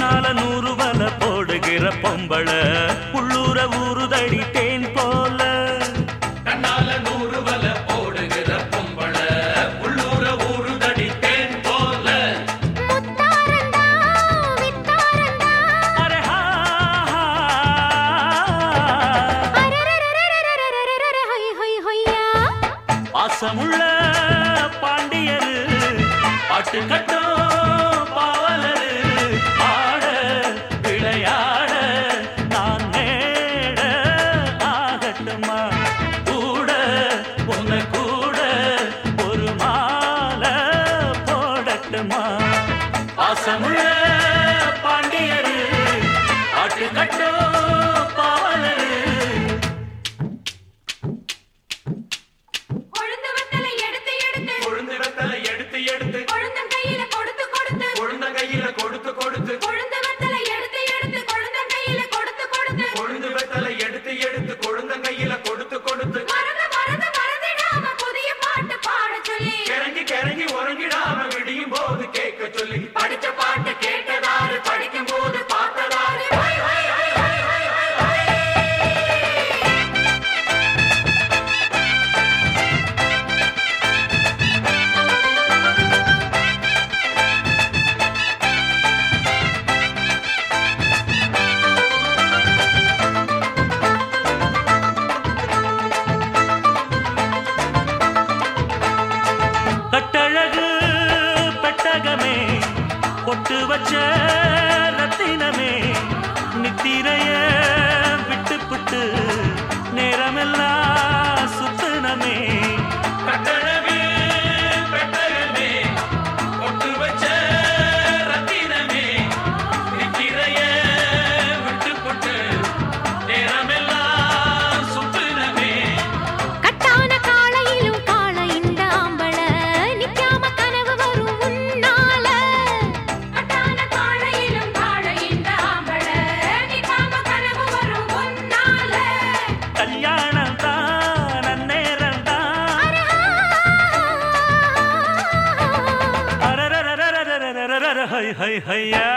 பின்னால நூறு வல போடுகிற பொம்பள. உள்ளூர ஊறுதடி தேன் போல. கண்ணால போடுகிற பொம்பள. உள்ளூர ஊறுதடி பாண்டியர் பாட்டு awesome. Yeah. பொட்டு வச்ச ரத்தினமே. कर है है हैया